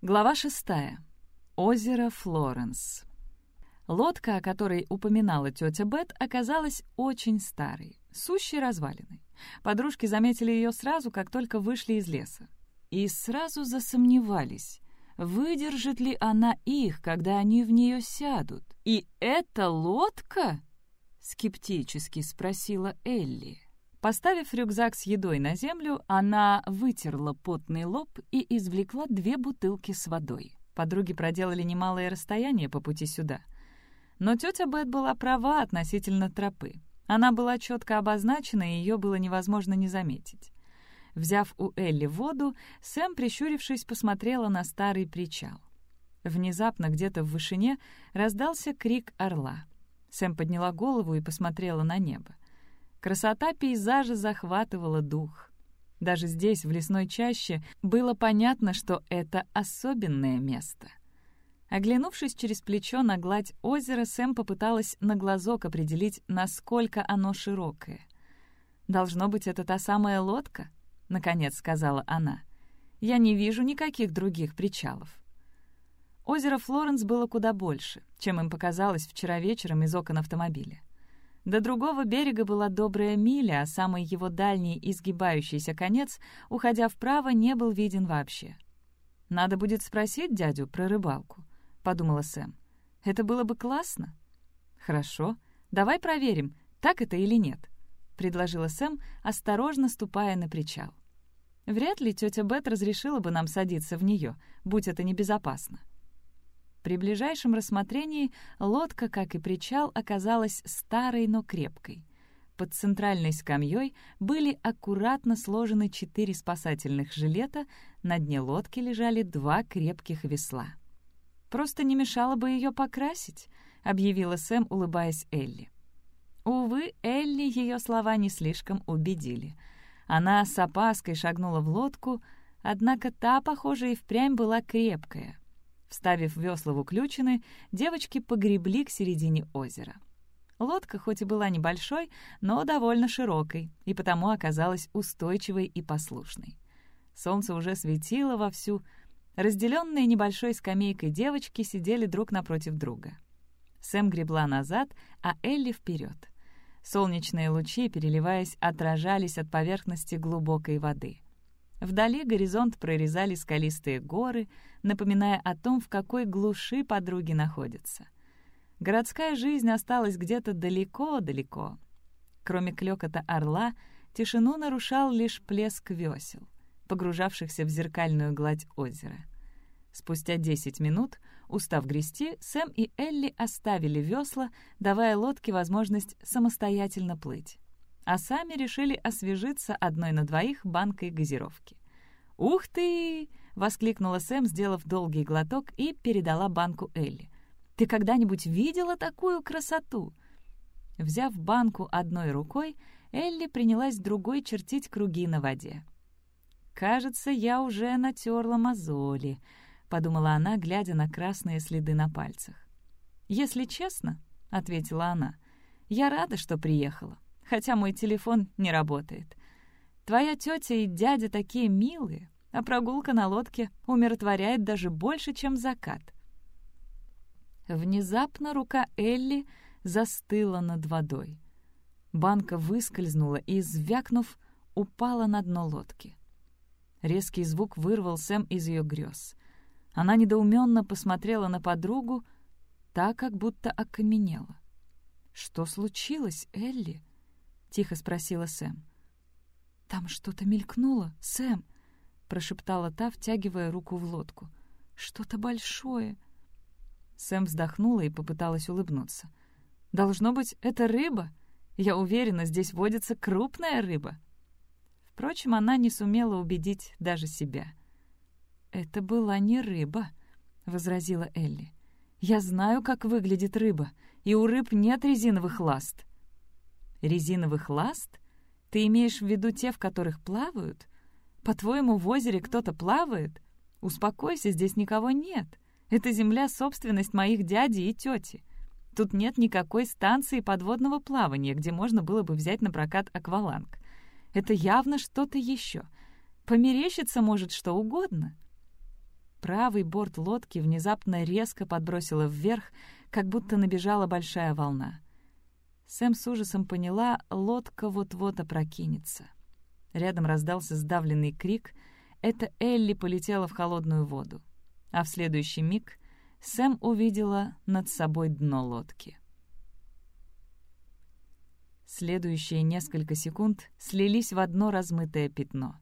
Глава шестая. Озеро Флоренс. Лодка, о которой упоминала тетя Бет, оказалась очень старой, сущей развалиной. Подружки заметили ее сразу, как только вышли из леса. И сразу засомневались, выдержит ли она их, когда они в нее сядут. «И эта лодка?» — скептически спросила Элли. Поставив рюкзак с едой на землю, она вытерла потный лоб и извлекла две бутылки с водой. Подруги проделали немалое расстояние по пути сюда. Но тетя Бет была права относительно тропы. Она была четко обозначена, и ее было невозможно не заметить. Взяв у Элли воду, Сэм, прищурившись, посмотрела на старый причал. Внезапно где-то в вышине раздался крик орла. Сэм подняла голову и посмотрела на небо. Красота пейзажа захватывала дух. Даже здесь, в лесной чаще, было понятно, что это особенное место. Оглянувшись через плечо на гладь озера, Сэм попыталась на глазок определить, насколько оно широкое. «Должно быть, это та самая лодка?» — наконец сказала она. «Я не вижу никаких других причалов». Озеро Флоренс было куда больше, чем им показалось вчера вечером из окон автомобиля. До другого берега была добрая миля, а самый его дальний изгибающийся конец, уходя вправо, не был виден вообще. «Надо будет спросить дядю про рыбалку», — подумала Сэм. «Это было бы классно». «Хорошо, давай проверим, так это или нет», — предложила Сэм, осторожно ступая на причал. Вряд ли тетя Бет разрешила бы нам садиться в нее, будь это небезопасно. При ближайшем рассмотрении лодка, как и причал, оказалась старой, но крепкой. Под центральной скамьей были аккуратно сложены четыре спасательных жилета, на дне лодки лежали два крепких весла. «Просто не мешало бы ее покрасить», — объявила Сэм, улыбаясь Элли. Увы, Элли ее слова не слишком убедили. Она с опаской шагнула в лодку, однако та, похоже, и впрямь была крепкая — Вставив весла в уключины, девочки погребли к середине озера. Лодка хоть и была небольшой, но довольно широкой, и потому оказалась устойчивой и послушной. Солнце уже светило вовсю. Разделенные небольшой скамейкой девочки сидели друг напротив друга. Сэм гребла назад, а Элли вперед. Солнечные лучи, переливаясь, отражались от поверхности глубокой воды — Вдали горизонт прорезали скалистые горы, напоминая о том, в какой глуши подруги находятся. Городская жизнь осталась где-то далеко-далеко. Кроме клёкота орла, тишину нарушал лишь плеск весел, погружавшихся в зеркальную гладь озера. Спустя десять минут, устав грести, Сэм и Элли оставили весла, давая лодке возможность самостоятельно плыть а сами решили освежиться одной на двоих банкой газировки. «Ух ты!» — воскликнула Сэм, сделав долгий глоток, и передала банку Элли. «Ты когда-нибудь видела такую красоту?» Взяв банку одной рукой, Элли принялась другой чертить круги на воде. «Кажется, я уже натерла мозоли», — подумала она, глядя на красные следы на пальцах. «Если честно», — ответила она, — «я рада, что приехала хотя мой телефон не работает. Твоя тетя и дядя такие милые, а прогулка на лодке умиротворяет даже больше, чем закат. Внезапно рука Элли застыла над водой. Банка выскользнула и, звякнув, упала на дно лодки. Резкий звук вырвал Сэм из ее грез. Она недоуменно посмотрела на подругу, так как будто окаменела. «Что случилось, Элли?» — тихо спросила Сэм. «Там что-то мелькнуло, Сэм!» — прошептала та, втягивая руку в лодку. «Что-то большое!» Сэм вздохнула и попыталась улыбнуться. «Должно быть, это рыба. Я уверена, здесь водится крупная рыба». Впрочем, она не сумела убедить даже себя. «Это была не рыба», — возразила Элли. «Я знаю, как выглядит рыба, и у рыб нет резиновых ласт. Резиновых ласт? Ты имеешь в виду те, в которых плавают? По-твоему, в озере кто-то плавает? Успокойся, здесь никого нет. Это земля — собственность моих дяди и тети. Тут нет никакой станции подводного плавания, где можно было бы взять на прокат акваланг. Это явно что-то еще. Померещится может что угодно. Правый борт лодки внезапно резко подбросило вверх, как будто набежала большая волна. Сэм с ужасом поняла, лодка вот-вот опрокинется. Рядом раздался сдавленный крик. Это Элли полетела в холодную воду. А в следующий миг Сэм увидела над собой дно лодки. Следующие несколько секунд слились в одно размытое пятно.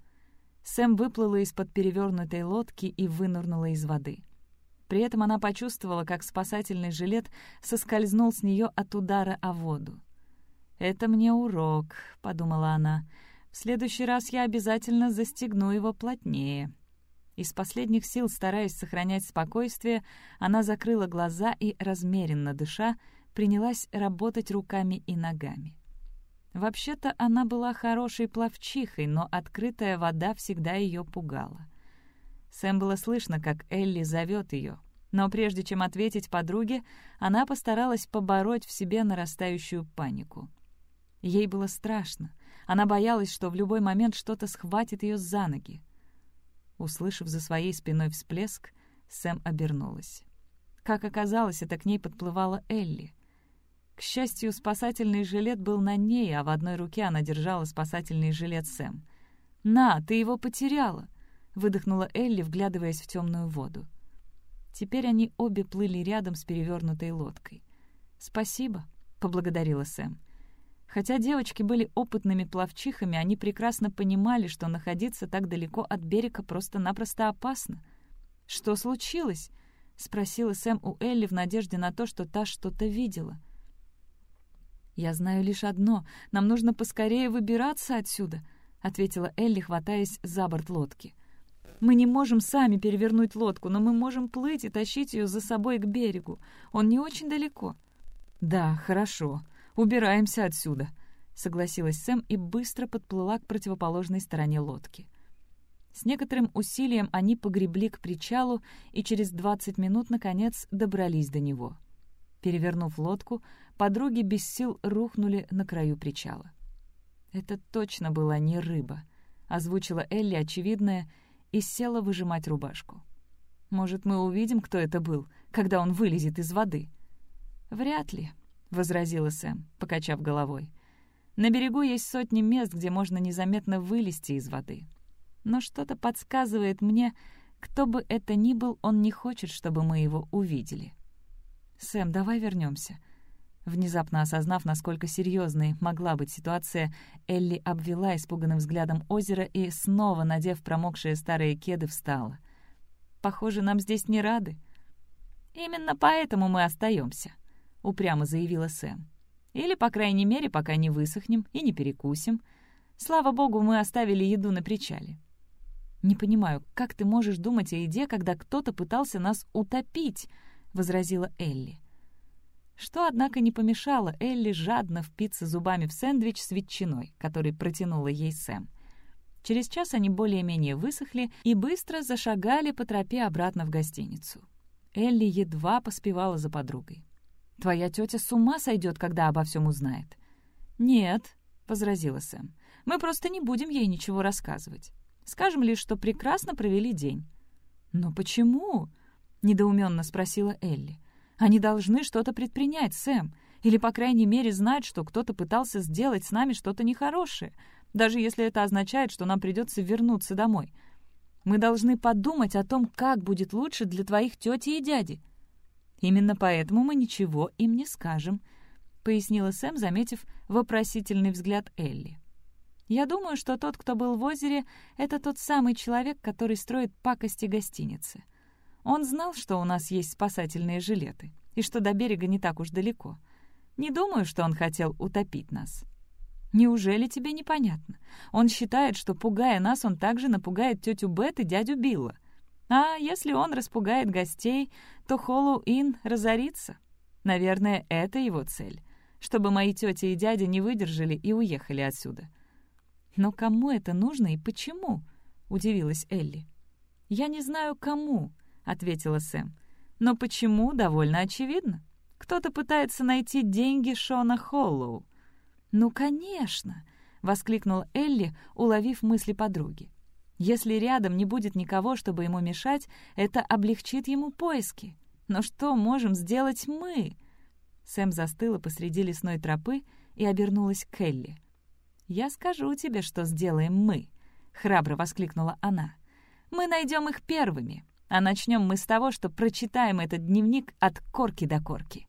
Сэм выплыла из-под перевернутой лодки и вынырнула из воды. При этом она почувствовала, как спасательный жилет соскользнул с нее от удара о воду. «Это мне урок», — подумала она. «В следующий раз я обязательно застегну его плотнее». Из последних сил, стараясь сохранять спокойствие, она закрыла глаза и, размеренно дыша, принялась работать руками и ногами. Вообще-то она была хорошей пловчихой, но открытая вода всегда ее пугала. Сэм было слышно, как Элли зовет ее, но прежде чем ответить подруге, она постаралась побороть в себе нарастающую панику. Ей было страшно. Она боялась, что в любой момент что-то схватит ее за ноги. Услышав за своей спиной всплеск, Сэм обернулась. Как оказалось, это к ней подплывала Элли. К счастью, спасательный жилет был на ней, а в одной руке она держала спасательный жилет Сэм. «На, ты его потеряла!» — выдохнула Элли, вглядываясь в темную воду. Теперь они обе плыли рядом с перевернутой лодкой. «Спасибо», — поблагодарила Сэм. Хотя девочки были опытными пловчихами, они прекрасно понимали, что находиться так далеко от берега просто-напросто опасно. «Что случилось?» — спросила Сэм у Элли в надежде на то, что та что-то видела. «Я знаю лишь одно. Нам нужно поскорее выбираться отсюда», — ответила Элли, хватаясь за борт лодки. «Мы не можем сами перевернуть лодку, но мы можем плыть и тащить ее за собой к берегу. Он не очень далеко». «Да, хорошо. Убираемся отсюда», — согласилась Сэм и быстро подплыла к противоположной стороне лодки. С некоторым усилием они погребли к причалу и через двадцать минут, наконец, добрались до него. Перевернув лодку, подруги без сил рухнули на краю причала. «Это точно была не рыба», — озвучила Элли очевидное и села выжимать рубашку. «Может, мы увидим, кто это был, когда он вылезет из воды?» «Вряд ли», — возразила Сэм, покачав головой. «На берегу есть сотни мест, где можно незаметно вылезти из воды. Но что-то подсказывает мне, кто бы это ни был, он не хочет, чтобы мы его увидели». «Сэм, давай вернемся», Внезапно осознав, насколько серьезной могла быть ситуация, Элли обвела испуганным взглядом озеро и, снова надев промокшие старые кеды, встала. «Похоже, нам здесь не рады». «Именно поэтому мы остаемся», — упрямо заявила Сэм. «Или, по крайней мере, пока не высохнем и не перекусим. Слава богу, мы оставили еду на причале». «Не понимаю, как ты можешь думать о еде, когда кто-то пытался нас утопить?» — возразила Элли. Что, однако, не помешало Элли жадно впиться зубами в сэндвич с ветчиной, который протянула ей Сэм. Через час они более-менее высохли и быстро зашагали по тропе обратно в гостиницу. Элли едва поспевала за подругой. «Твоя тетя с ума сойдет, когда обо всем узнает». «Нет», — возразила Сэм, — «мы просто не будем ей ничего рассказывать. Скажем лишь, что прекрасно провели день». «Но почему?» — недоуменно спросила Элли. Они должны что-то предпринять, Сэм, или, по крайней мере, знать, что кто-то пытался сделать с нами что-то нехорошее, даже если это означает, что нам придется вернуться домой. Мы должны подумать о том, как будет лучше для твоих тети и дяди. Именно поэтому мы ничего им не скажем», — пояснила Сэм, заметив вопросительный взгляд Элли. «Я думаю, что тот, кто был в озере, это тот самый человек, который строит пакости гостиницы. Он знал, что у нас есть спасательные жилеты, и что до берега не так уж далеко. Не думаю, что он хотел утопить нас. Неужели тебе непонятно? Он считает, что, пугая нас, он также напугает тетю Бет и дядю Билла. А если он распугает гостей, то Холлоу-Ин разорится. Наверное, это его цель. Чтобы мои тети и дядя не выдержали и уехали отсюда. Но кому это нужно и почему? Удивилась Элли. Я не знаю, кому, ответила Сэм. «Но почему, довольно очевидно. Кто-то пытается найти деньги Шона Холлоу». «Ну, конечно!» — воскликнула Элли, уловив мысли подруги. Если рядом не будет никого, чтобы ему мешать, это облегчит ему поиски. Но что можем сделать мы?» Сэм застыла посреди лесной тропы и обернулась к Келли. «Я скажу тебе, что сделаем мы», — храбро воскликнула она. «Мы найдем их первыми, а начнем мы с того, что прочитаем этот дневник от корки до корки».